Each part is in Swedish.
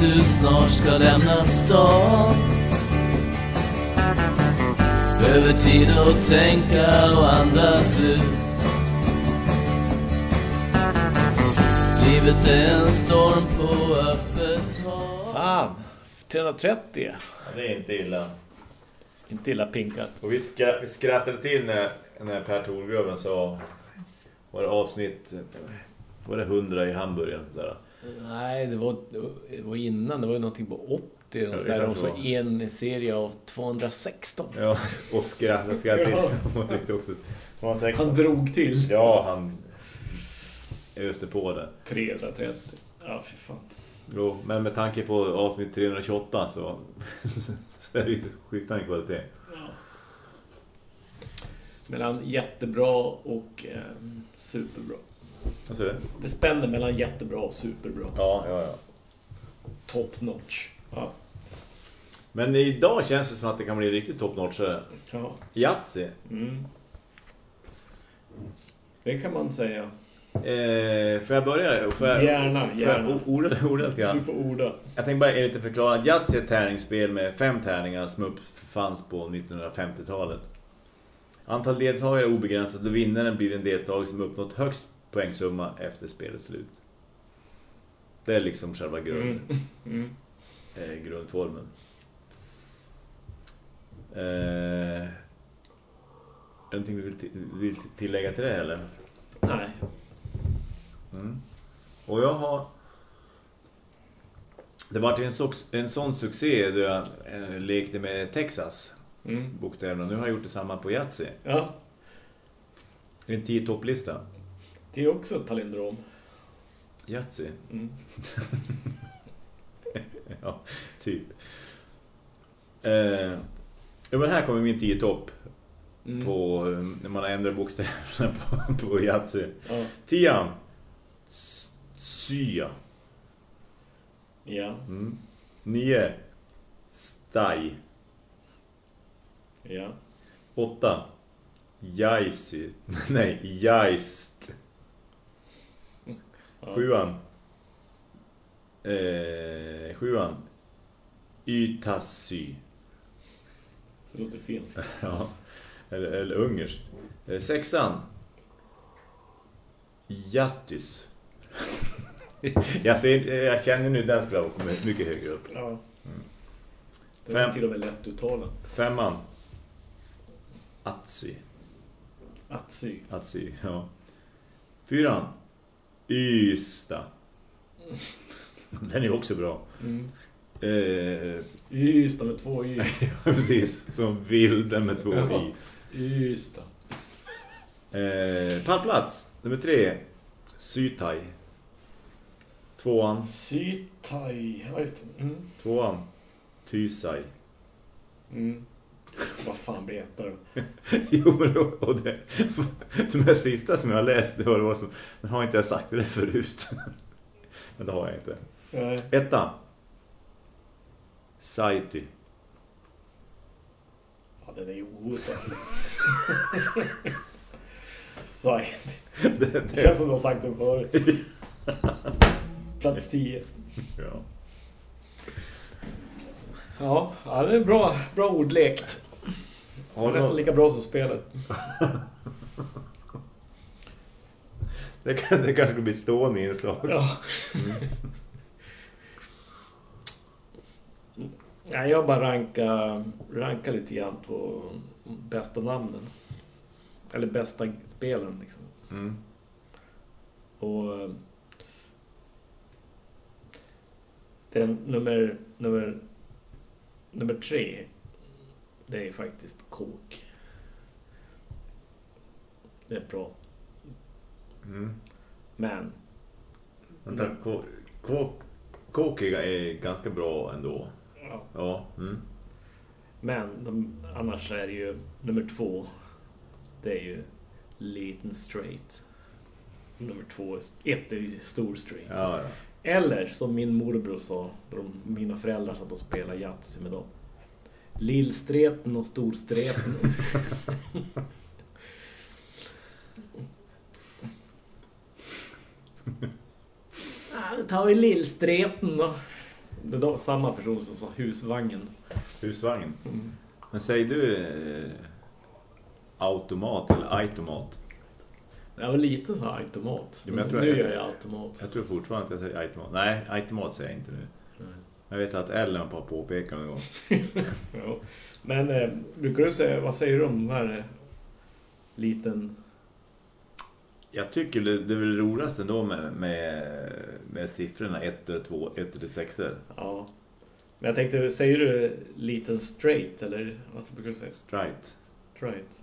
du snart ska lämna stan Behöver tid att tänka och andas ut Livet är en storm på öppet hav Fan, 330. Ja, det är inte illa. Inte illa pinkat. Och vi, ska, vi skrattade till när, när Per Thorgröven sa var det avsnitt var det 100 i Hamburgen där. Nej, det var, det var innan. Det var ju någonting på 80. det och, så kan där, och så vara. en serie av 216. Ja, och skrattade skrattade Ja. till. Hon tyckte också. Var Han drog till. Ja, han öste på det. 330. Ja, fy fan. Jo, men med tanke på avsnitt 328 så, så är det ju skiftande kvalitet. Mellan jättebra och eh, superbra. Vad säger du? Det spänner mellan jättebra och superbra. Ja, ja, ja. Top notch. Ja. Men idag känns det som att det kan bli riktigt top notch. Ja. Yatzy. Mm. Det kan man säga. Eh, får jag börja? Får jag, Gärna, får gärna. jag orda, orda lite grann? Du får orda. Jag tänkte bara lite förklara Yatzy är ett tärningsspel med fem tärningar som uppfanns på 1950-talet. Antal deltagare är obegränsat och vinnaren blir en deltagare som uppnått högst poängsumma efter spelets slut. Det är liksom själva grund, Mm. Mm. eh, grundformen. Eh, någonting du vill, vill tillägga till det eller? Nej. Mm. Och jag har... Det var en, en sån succé då jag eh, lekte med Texas Mm. bokstäverna. Nu har jag gjort detsamma på Yatzy. Ja, En tio topplista. Det är också ett palindrom. Yatzy. Mm. ja, typ. Eh, ja, men här kommer min tio topp Mm. på eh, när man ändrar bokstäverna på, på Yatzy. Ja. Tian. Sya. Ja. Mm. Nio. Staj. Ja. Åtta. Jaisy. Nej, Jaist. Ja. Sjuan. Eh, sjuan. Ytasy. Det låter finskt. Ja. Eller, eller ungerskt. Eh, sexan. Jattys. jag, ser, jag känner nu den skulle ha kommit mycket högre upp. Ja. Det Fem. var till och med lätt uttalat. Femman. Atsy. Atsy. Atsy, ja. Fyran. Ystad. Den är också bra. Mm. Eh, Ystad med två y. precis, som vilden med två i. Ystad. Eh, pallplats, nummer tre. Sytaj. Tvåan. Sytaj. Ja, just det. Mm. Tvåan. Tysaj. Mm. Vad fan blir etta då? jo, men då- och det, de här sista som jag har läst, det var det som, men har inte jag sagt det förut? men det har jag inte. Nej. Etta. Saity. Ja, den är ju outtalad. Sagt. det, Det känns som du har sagt den förut. Plats 10. Ja. Ja, ja det är bra, bra ordlekt. Har du Nästan lika bra som spelet. Det, kan, det kanske blir stående inslag. Ja. Mm. Ja, jag bara ranka, ranka lite grann på bästa namnen. Eller bästa spelen liksom. Mm. Och den nummer, nummer, nummer tre det är faktiskt kok. Det är bra. Mm. Men Vänta, ko- ko- Kokiga är ganska bra ändå. Ja. Ja. Mm. Men de, annars är det ju nummer två. Det är ju liten straight. Nummer två, ett är ju stor straight. Ja, ja. Eller som min morbror sa, de, mina föräldrar satt och spelade Yatzy med dem. Lillstreten och storstreten. ja, då tar vi lillstreten då. Det är då samma person som sa husvagnen. Husvagn. Mm. Men säger du eh, automat eller automat? Det var lite så här automat. Ja, men jag tror nu jag- gör jag automat. Jag tror fortfarande att jag säger automat. Nej, automat säger jag inte nu. Jag vet att Ellen på påpekar någon gång. Ja. Men eh, brukar du säga, vad säger du om den här eh, liten... Jag tycker det, det är väl roligast ändå med, med, med siffrorna 1, 2, 1 till 6. Ja. Men jag tänkte, säger du liten straight eller vad så brukar du säga? Straight. Straight.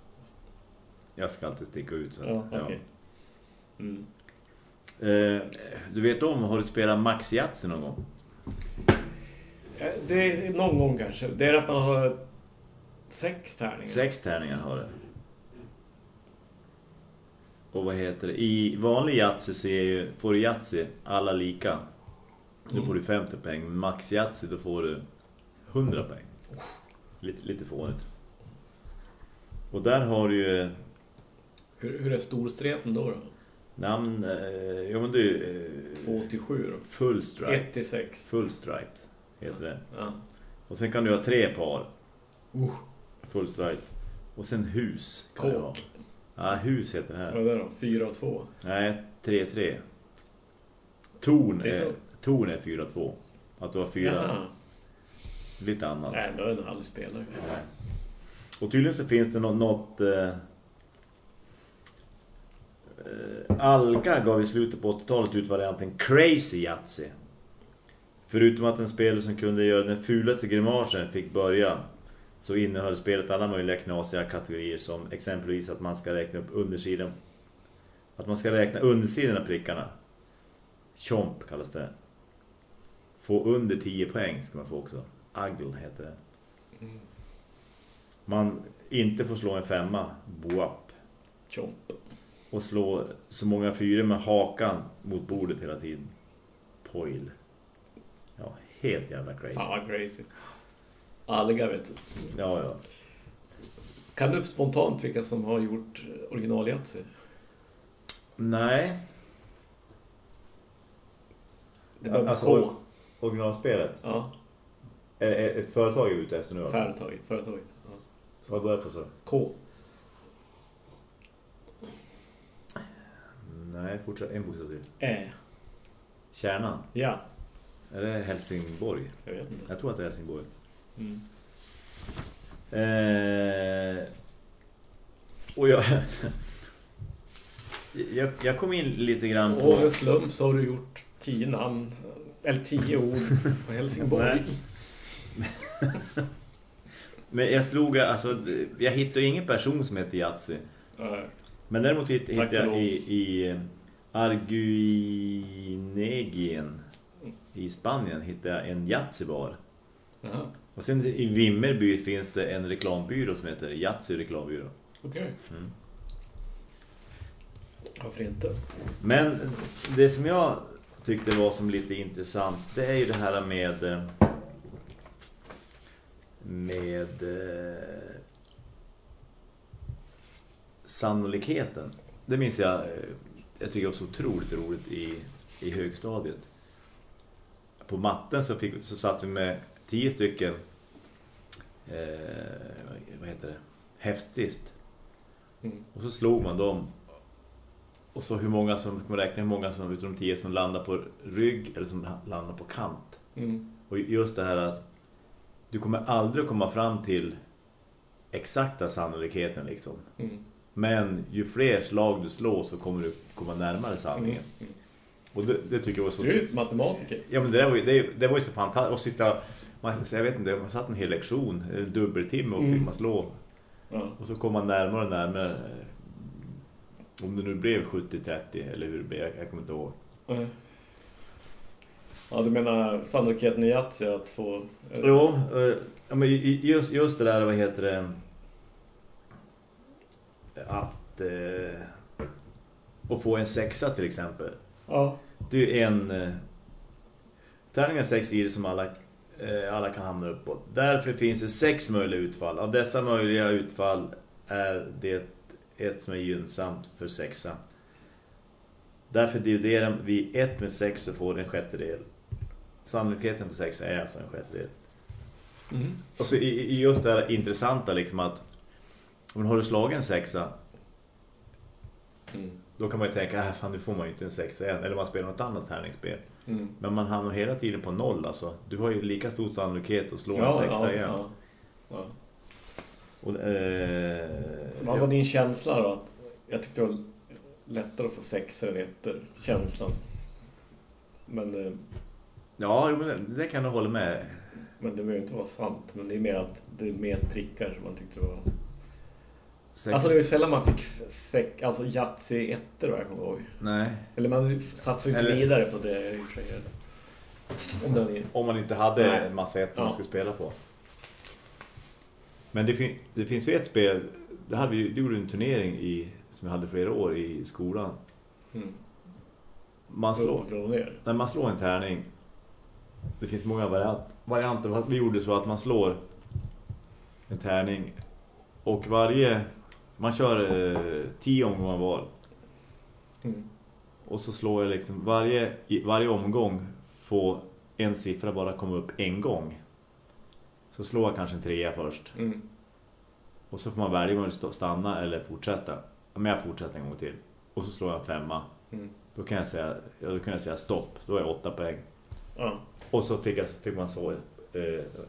Jag ska alltid sticka ut. Så. att- Ja, okej. Mm. Eh, du vet om, har du spelat Max Yatzy någon gång? Ja, Det är någon gång kanske. Det är att man har sex tärningar. Sex tärningar har det. Och vad heter det? I vanlig Yatzy så är ju, får du Yatzy alla lika. Då Mm. får du 50 poäng. Max Yatzy då får du 100 poäng. Lite, lite fånigt. Och där har du ju Hur, hur är storstreten då? då? namn... Eh, jo men du... Eh, 2 till 7 då? Full strike. 1 till 6. Full strike heter det. Ja. Och sen kan du ha tre par. Uh, Full strike. Och sen hus kan du ha. Ja, hus heter det här. Vad är det då? 4 och 2? Nej, 3-3. Torn Det är är, torn är 4-2. Att du har fyra. Jaha. Lite annat. Nej, då är det aldrig spelare. Nej. Och tydligen så finns det något... något eh, eh, Alga gav i slutet på 80-talet ut varianten Crazy Yatzy. Förutom att en spelare som kunde göra den fulaste grimasen fick börja så innehöll spelet alla möjliga knasiga kategorier som exempelvis att man ska räkna upp undersidan att man ska räkna undersidan av prickarna. Chomp kallas det. Få under 10 poäng ska man få också. Agl heter det. Mm. Man inte får slå en femma, boap. Chomp. Och slå så många fyra med hakan mot bordet hela tiden. Poil. Helt jävla crazy. Fan vad crazy. Alga vet du. Ja, ja. Kan du spontant vilka som har gjort original Yatzy? Nej, Det på Alltså, K. originalspelet. Ja, Är är ett företag är ute efter nu? företaget. företaget. Ja. Vad börjar på så? K. Nej, fortsätt en bokstav till. Ä. Kärnan. Ja, Är det Helsingborg? jag vet inte. Jag tror att det är Helsingborg. Mm. Eh, och jag, jag... Jag kom in lite grann på... Och med slump så har du gjort tio namn. Eller tio ord på Helsingborg. Men jag slog... Alltså, jag hittade ingen person som heter. Nej. Men däremot hitt- hittade Tack jag i, i Arguinegien i Spanien hittade jag en Yatzy-bar. Jaha, Och sen i Vimmerby finns det en reklambyrå som heter Yatzy reklambyrå. okej. Mm. Varför inte? Men det som jag tyckte var som lite intressant det är ju det här med eh, med eh, sannolikheten. Det minns jag eh, jag tycker det var så otroligt roligt i, i högstadiet. På matten så, fick, så satt vi med tio stycken eh, vad heter det? Häftstift. Mm. Och så slog man dem. Och så hur många som, ska man räkna hur många som de tio som landar på rygg eller som landar på kant. Mm. Och just det här att du kommer aldrig komma fram till exakta sannolikheten liksom. Mm. Men ju fler slag du slår så kommer du komma närmare sanningen. Mm. Och det, det tycker jag var så... Du är ju matematiker. Ja men det, där var ju, det, det var ju så fantastiskt. Att sitta... Man, jag vet inte, man satt en hel lektion, en dubbeltimme och Mm. fick man slå. Ja. Och så kom man närmare och närmare. Om det nu blev 70-30 eller hur det blev, jag, jag kommer inte ihåg. Nej. Ja, du menar sannolikheten i Yatzy att få... eh, Jo, eh, ja, men ju- just, just det där, vad heter det? Att... Eh, att få en sexa till exempel. Ja. Det är en... Eh, tärningen är sex sidor som alla, eh, alla kan hamna uppåt. Därför finns det sex möjliga utfall. Av dessa möjliga utfall är det ett som är gynnsamt för sexa. Därför dividerar vi ett med sex och får en sjättedel. sannolikheten på sexa är alltså en sjättedel. Mm. Och så i, i just det här intressanta liksom att om du har du slagit en sexa Mm. Då kan man ju tänka, äh, fan nu får man ju inte en sexa än. Eller man spelar något annat tärningsspel. Mm. Men man hamnar hela tiden på noll alltså. Du har ju lika stor sannolikhet att slå en Ja, sexa ja, igen. ja, ja. Och, eh, Vad var din känsla då? Att jag tyckte det var lättare att få sexor än ettor. Känslan. Men, eh, Ja, men det, det kan jag hålla med. men det behöver ju inte vara sant. Men det är mer att det är mer prickar som man tyckte det var. Sex... Alltså det var ju sällan man fick sex, alltså Yatzy ettor vad jag kommer ihåg. Nej. Eller man satsade ju inte Eller- vidare på det i och för sig. Om den. Om man inte hade Nej. en massa ettor man Ja. skulle spela på. Men det, fin det finns ju ett spel, det, hade vi, det gjorde en turnering i, som vi hade flera år i skolan. Mm. Man slår, när man slår en tärning, det finns många variant, varianter. Vi gjorde så att man slår en tärning och varje, man kör eh, tio omgångar var. Mm. Och så slår jag liksom varje, varje omgång får en siffra bara komma upp en gång. Så slår jag kanske en trea först. Mm. Och så får man välja om man vill stanna eller fortsätta. Men jag fortsätter en gång till. Och så slår jag en femma. Mm. Då kan jag säga, då kan jag säga stopp. Då är jag åtta poäng. Ja. Och så fick, jag, fick man slå eh,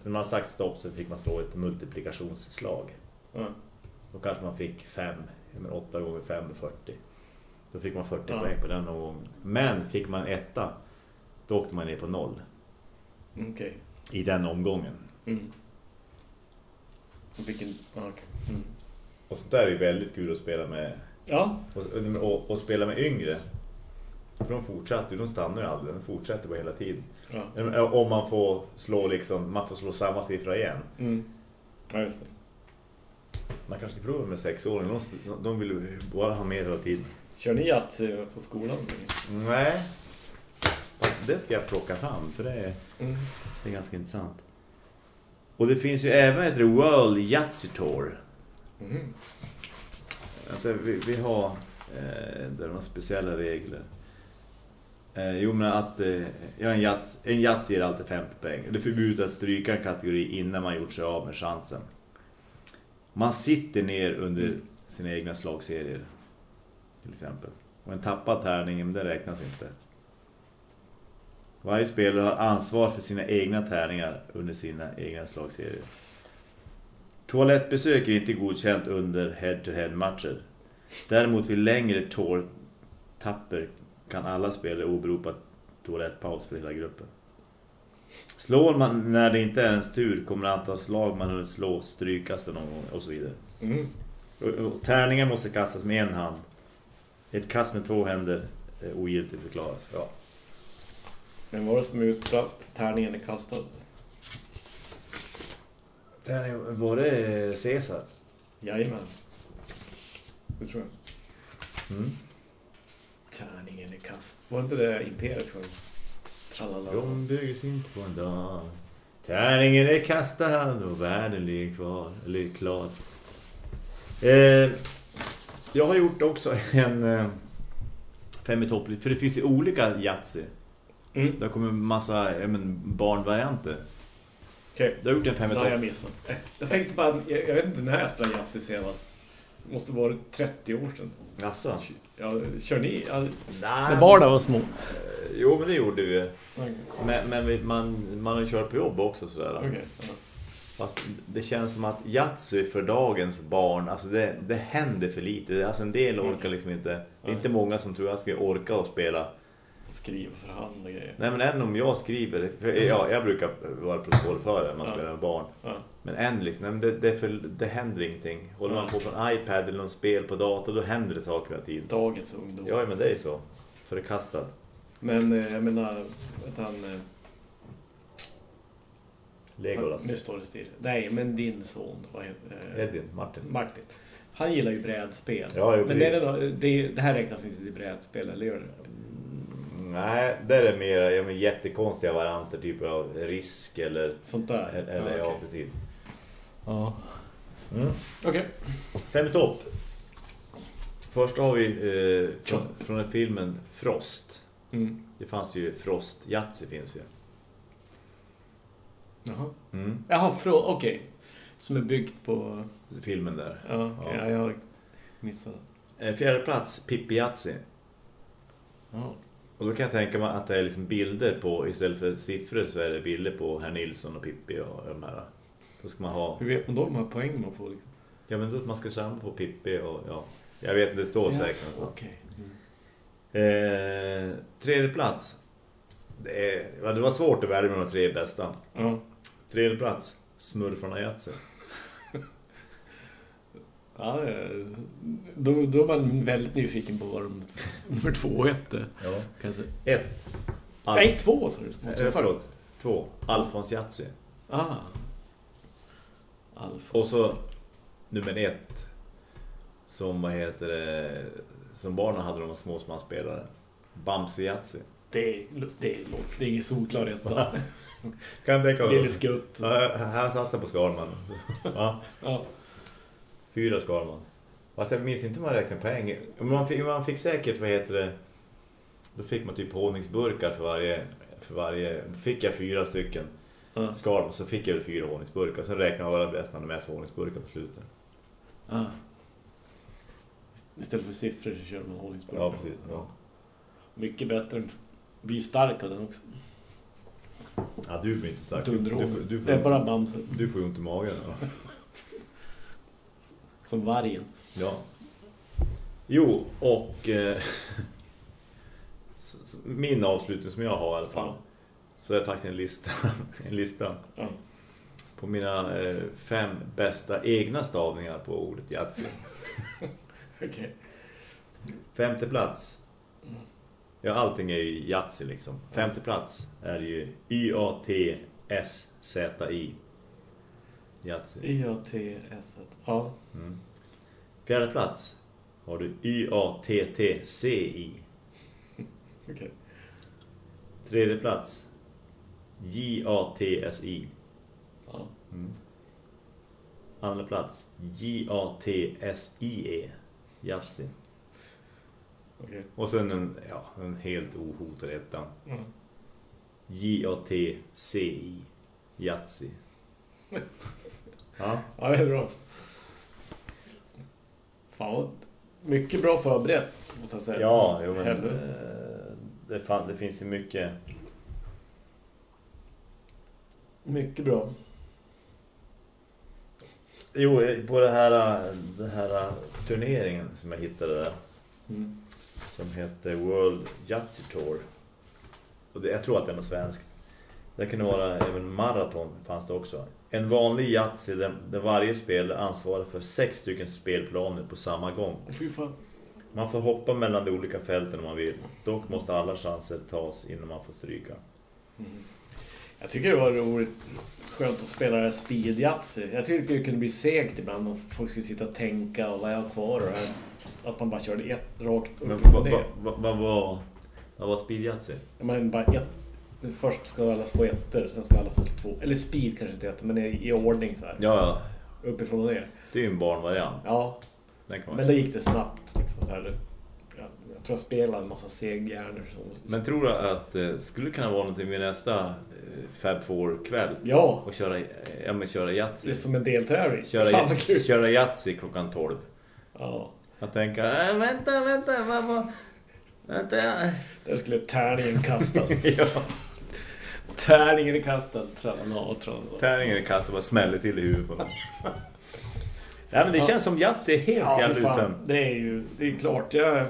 när man sagt stopp så fick man slå ett multiplikationsslag. Ja. Då kanske man fick fem, men åtta gånger fem är 40. Då fick man 40 Ja. poäng på den gång. Men fick man etta, då åkte man ner på noll Okej. i den omgången. Mm. Vilken... Okej. Mm. Och sånt där är väldigt kul att spela med Ja. och, och, och spela med yngre. För de fortsatte ju, de stannar ju aldrig, de fortsätter bara hela tiden. ja. Om man får slå liksom, man får slå samma siffra igen. Mm. Ja, just det. Man kanske ska prova med sexåringar, de, de vill ju bara ha mer hela tiden. Kör ni Yatzy på skolan? Nej. Det ska jag plocka fram för det är, Mm. det är ganska intressant. Och det finns ju även ett World Yahtzee Tour. Mm. Alltså, vi, vi har eh, där några speciella regler. Eh, jo men att eh, ja, en Yahtzee en Yahtzee ger alltid 50 poäng. Det är förbjudet att stryka en kategori innan man gjort sig av med chansen. Man sitter ner under Mm. sina egna slagserier. Till exempel. Och en tappad tärning, men det räknas inte. Varje spelare har ansvar för sina egna tärningar under sina egna slagserier. Toalettbesök är inte godkänt under head-to-head-matcher. Däremot vid längre tour-tapper kan alla spelare åberopa toalettpaus för hela gruppen. Slår man när det inte är ens tur kommer antal slag man hunnit slå strykas det någon gång och så vidare. Mm. Och, och, tärningar måste kastas med en hand. Ett kast med två händer är ogiltigt förklaras. Ja. Men var det som utbrast? Tärningen är kastad. Tärning, var det Caesar? Jajamän. Det tror jag. Mm. Tärningen är kastad. Var inte det Imperiet sjöng? Tralala. De byggs inte på en dag. Tärningen är kastad och världen ligger kvar. Eller klar. Eh, jag har gjort också en eh, fem i topp. För det finns ju olika Yahtzee. Mm. Kommit en massa ja, men, barnvarianter. Okej. Du har gjort en fem i Det har jag topp. missat. Eh, Jag tänkte bara, jag, jag vet inte när jag spelade Yatzy senast. Det måste vara 30 år sedan. Jaså? Ja, kör ni? Ja, Nej. när barnen var små. Eh, Jo, men det gjorde vi. Okej. Men, men man, man har ju kört på jobb också sådär. Ja. Fast det känns som att Yatzy för dagens barn, alltså det, det händer för lite. Alltså en del orkar liksom inte. Det är inte många som tror jag ska orka att spela. Skriva för hand och grejer. Nej men än om jag skriver, för jag, jag brukar vara protokollförare när man Ja. spelar med barn. Ja. Men än liksom, det, det, för, det händer ingenting. Håller man Ja. på på en iPad eller någon spel på dator, då händer det saker hela tiden. Dagens ungdom. Ja men det är så. Förkastad. Men eh, jag menar, att han... eh, Legolas. Nu står det still. Nej, men din son, vad heter eh, Edvin, Martin. Martin. Han gillar ju brädspel. Ja, jo, men det- det, är det, det, det här räknas inte till brädspel, eller gör det? Mm, Nej, det är mer ja, men jättekonstiga varianter, typ av risk eller... Sånt där? Eller ja, okej. precis. Ja. Mm. Okej. Fem i topp. Först har vi eh, från, från den filmen Frost. Mm. Det fanns ju Frost, Yatzy finns ju. Jaha. Mm. Jaha, okej. Som är byggt på... Filmen där. Ja, okej, Ja. ja. jag missade. Eh, Fjärde plats, Pippi Jatsi. Ja. Och då kan jag tänka mig att det är liksom bilder på, istället för siffror så är det bilder på herr Nilsson och Pippi och de här. Då ska man ha, Hur vet man då de här poäng man får? Liksom? ja men då man ska samla på Pippi och ja. Jag vet inte, det står Yes, säkert. Okej. Mm. Eh, tredje plats. Det, är, ja, det var svårt att välja med de tre bästa. Ja. Tredje plats, Smurfarna Jatsi. Ja, eh, då, då är man väldigt nyfiken på vad de nummer två hette. Ja. Kan jag säga. Ett. Al- Nej, två sa du. Eh, förlåt. Två. Alfons Jatsi. Ah. Alfons. Och så nummer ett. Som vad heter det? Som barnen hade de små som man spelade. Bamse Jatsi. Det är, det det är solklar etta. Kan det komma? Lille skutt. Ja, här satsar på Skalman. Ja, Ja. fyra Skalman. Fast jag minns inte hur man räknar poäng. Man fick, man fick säkert, vad heter det? Då fick man typ honungsburkar för varje... För varje fick jag fyra stycken Ja. Skalman så fick jag fyra honungsburkar. Sen räknade jag bara bäst man hade mest honungsburkar på slutet. Ah. Istället för siffror så kör man hållningsburkar. Ja, precis. Ja. Mycket bättre. Blir stark av den också. Ja, du blir inte stark. Du, får, du, får, Det är bara Bamse. du får ju ont i magen. Ja. Som vargen. ja. Jo, och... Eh, min avslutning som jag har i alla fall. Ja. Så är faktiskt en lista. en lista Ja. på mina eh, fem bästa egna stavningar på ordet Yatzy. Okej. Femte plats. Ja, allting är ju Yatzy liksom. Femte plats är ju Y-A-T-S-Z-I. Yatzy. Y-A-T-S. Ja. Mm. Fjärde plats har du Y-A-T-T-C-I. Okej. Tredje plats J-A-T-S-I. Ja. Mm. Andra plats J-A-T-S-I-E. Yatzy. Okej. Och sen en, ja, en helt ohotad ettan. Mm. J-A-T-C-I. Yatzy. Ja. Ja, det är bra. Fan, vad- mycket bra förberett, måste jag säga. Ja, jo, men Helvete. eh, det, fan, det finns ju mycket. Mycket bra. Jo, eh, på det här, eh, den här eh, turneringen som jag hittade där. Mm. Som heter World Yatzy Tour. Och det, jag tror att det är något svenskt. Det kan vara även maraton fanns det också. En vanlig Yatzy där, där varje spelare ansvarar för sex stycken spelplaner på samma gång. Fy fan. Man får hoppa mellan de olika fälten om man vill. Dock måste alla chanser tas innan man får stryka. Mm. Jag tycker det var roligt, skönt att spela speed Yatzy. Jag tycker det kunde bli segt ibland om folk skulle sitta och tänka och vad jag har kvar och. Att man bara körde ett rakt upp och vad ner. va, va, va, va, vad var speed Yatzy? Man bara ett, först ska alla få ettor, sen ska alla få två. Eller speed kanske inte heter, men i, i ordning så här. Ja, ja. Uppifrån och ner. Det är ju en barnvariant. Ja, men då gick det snabbt. Liksom, så här. Ja, jag tror jag spelade en massa seghjärnor. Men tror du att det skulle kunna vara någonting vid nästa eh, Fab Four-kväll? Ja, Och köra, eh, ja, men köra det är Yatzy? som en deltävling. Köra, köra Yatzy klockan 12. Ja, Jag tänker, äh, vänta, vänta, mamma. Vänta. där skulle tärningen kastas. ja. tärningen är kastad. Och tralala. Tärningen i kassan bara smäller till i huvudet på dem. Nej, men det Ja. känns som Yatzy är helt Ja, jävla utan. Det är ju det är klart. Jag,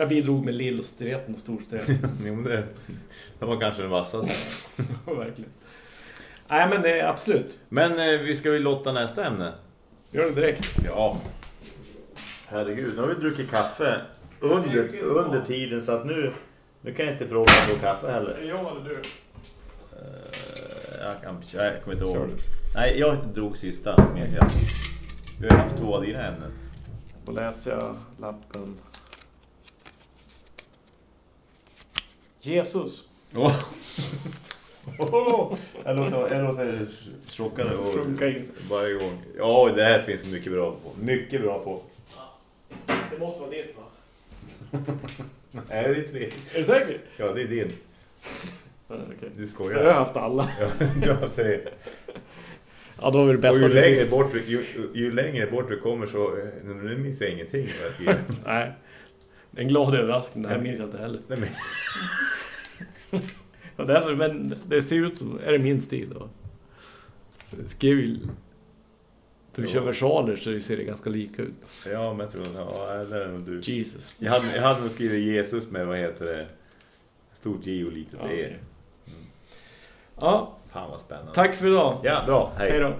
jag bidrog med lillstreten och storstreten. Jo, men det, det var kanske den vassaste. Verkligen. Nej, men det är absolut. Men eh, vi ska ju lotta nästa ämne. Gör det direkt. Ja. Herregud, nu har vi druckit kaffe under, under tiden så att nu, nu kan jag inte fråga på kaffe heller. Jag eller du? Eh, jag, kan, jag kommer inte ihåg. Du. Nej, jag drog sista, minns jag. Vi har haft två av dina ämnen. Då läser jag lappen. Jesus. Oh. jag, låter, jag låter chockad och varje gång. Ja, det här finns det mycket bra på. Mycket bra på. Det måste vara ditt va? Nej, det är tre. Är du säker? Ja, det är din. Okej. Du Jag har skojar. haft alla. Ja, jag säger. Ja, då var det Och bästa ju till längre, sist. bort, du- ju, ju längre bort du kommer så eh, nu minns jag ingenting. jag. Nej. En glad överraskning. Det här minns jag inte heller. Nej, men, Och därför, men det ser ut som... Är det min stil då? Skrev ju... Du kör versaler så ser det ganska lika ut. ja, men jag tror ja, nog du. Jesus. Jag hade, jag hade nog skrivit Jesus med, vad heter det? Stort G och lite Ja, för er. okej. Ja, Fan vad spännande. tack för idag. Ja, bra. Hej då.